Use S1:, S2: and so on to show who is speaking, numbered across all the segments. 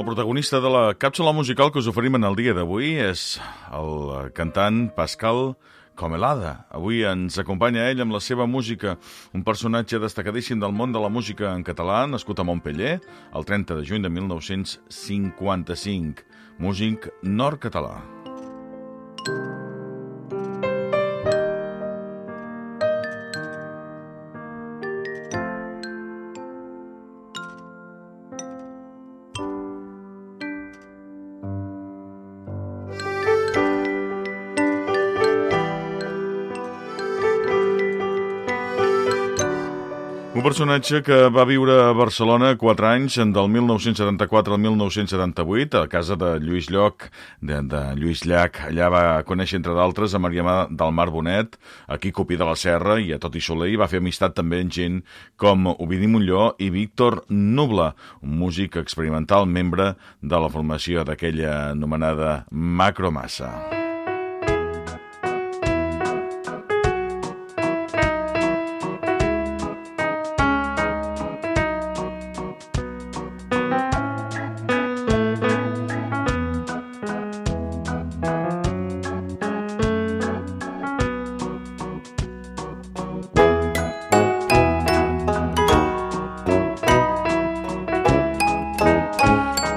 S1: El protagonista de la càpsula musical que us oferim en el dia d'avui és el cantant Pascal Comelada. Avui ens acompanya ell amb la seva música, un personatge destacadíssim del món de la música en català, nascut a Montpellier el 30 de juny de 1955, músic nord-català. Un personatge que va viure a Barcelona 4 anys, del 1974 al 1978, a casa de Lluís Lloc, de, de Lluís Llach. Allà va conèixer, entre d'altres, a Mariamà del Mar Bonet, a Quico Pi de la Serra i a Toti Soler, i va fer amistat també amb gent com Ovidi Molló i Víctor Nubla, un músic experimental, membre de la formació d'aquella anomenada Macromassa.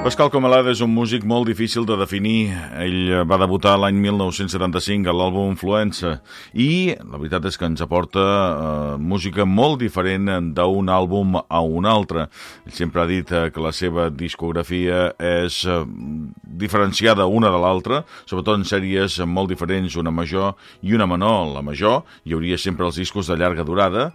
S1: Pascal Comalada és un músic molt difícil de definir. Ell va debutar l'any 1975 a l'àlbum Influenza i la veritat és que ens aporta eh, música molt diferent d'un àlbum a un altre. Ell sempre ha dit eh, que la seva discografia és eh, diferenciada una de l'altra, sobretot en sèries molt diferents, una major i una menor. La major hi hauria sempre els discos de llarga durada,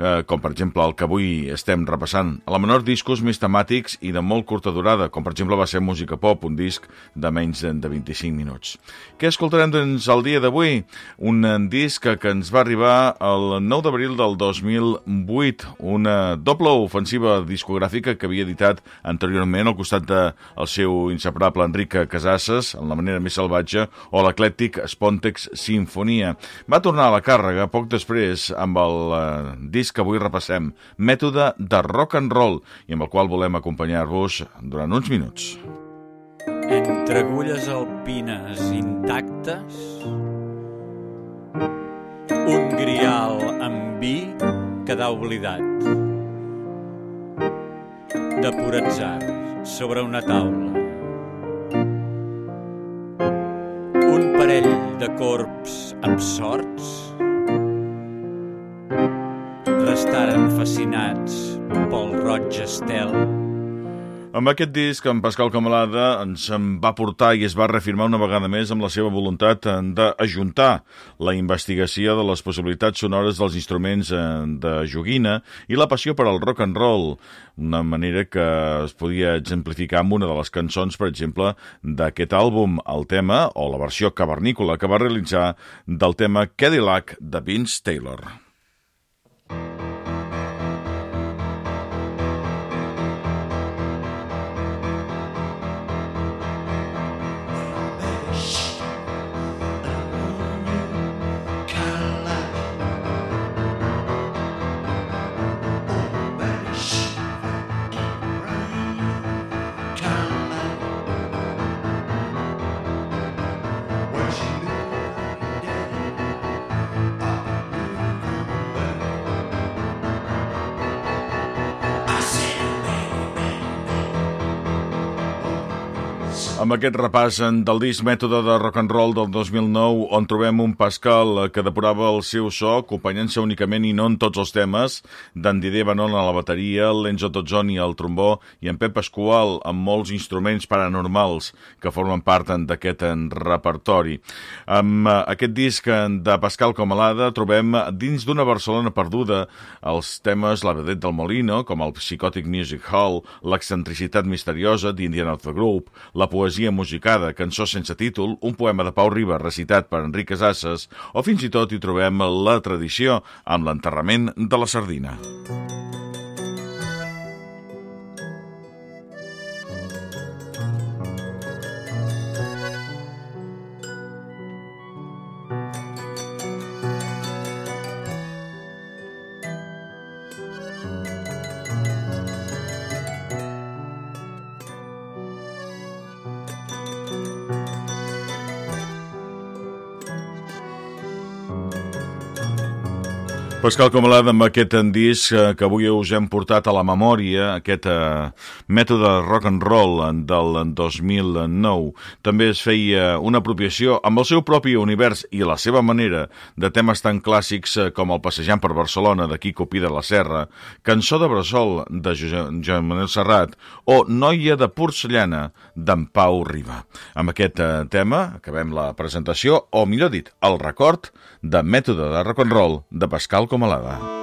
S1: eh, com per exemple el que avui estem repassant. A la menor discos més temàtics i de molt curta durada, com per exemple va ser Música Pop, un disc de menys de 25 minuts. Què escoltarem doncs el dia d'avui? Un disc que ens va arribar el 9 d'abril del 2008, una doble ofensiva discogràfica que havia editat anteriorment al costat del de seu inseparable Enric Casasses, en la manera més salvatge, o l'eclèctic Spontex Sinfonia. Va tornar a la càrrega poc després amb el eh, disc que avui repassem, mètode de rock and roll, i amb el qual volem acompanyar-vos durant uns minuts.
S2: Entre agulles alpines intactes, un grial amb vi quedà oblidat. De pur atzar, sobre una taula. Un parell de corps absorts restaren fascinats pel roig estel
S1: amb aquest disc, en Pascal Camalada ens en va portar i es va reafirmar una vegada més amb la seva voluntat d'ajuntar la investigació de les possibilitats sonores dels instruments de joguina i la passió per al rock and roll, una manera que es podia exemplificar amb una de les cançons, per exemple, d'aquest àlbum, el tema, o la versió cavernícola que va realitzar del tema Cadillac de Vince Taylor. Amb aquest repàs del disc Mètode de Rock and Roll del 2009, on trobem un Pascal que depurava el seu so, acompanyant-se únicament i no en tots els temes, d'en Didier Banon a la bateria, l'Enzo Tozzoni al trombó i en Pep Pasqual amb molts instruments paranormals que formen part d'aquest repertori. Amb aquest disc de Pascal Comalada trobem dins d'una Barcelona perduda els temes La vedet del Molino, com el Psychotic Music Hall, l'excentricitat misteriosa d'Indian of the Group, la poesia poesia musicada, cançó sense títol, un poema de Pau Riba recitat per Enric Casasses, o fins i tot hi trobem la tradició amb l'enterrament de la sardina. Pascal Comalada amb aquest disc eh, que avui us hem portat a la memòria, aquest eh, mètode rock and roll del 2009. També es feia una apropiació amb el seu propi univers i la seva manera de temes tan clàssics eh, com el Passejant per Barcelona de Quico Pi de la Serra, Cançó de Bressol de Joan Manuel Serrat o Noia de Porcellana d'en Pau Riba. Amb aquest eh, tema acabem la presentació, o millor dit, el record de mètode de rock and roll de Pascal Comalada.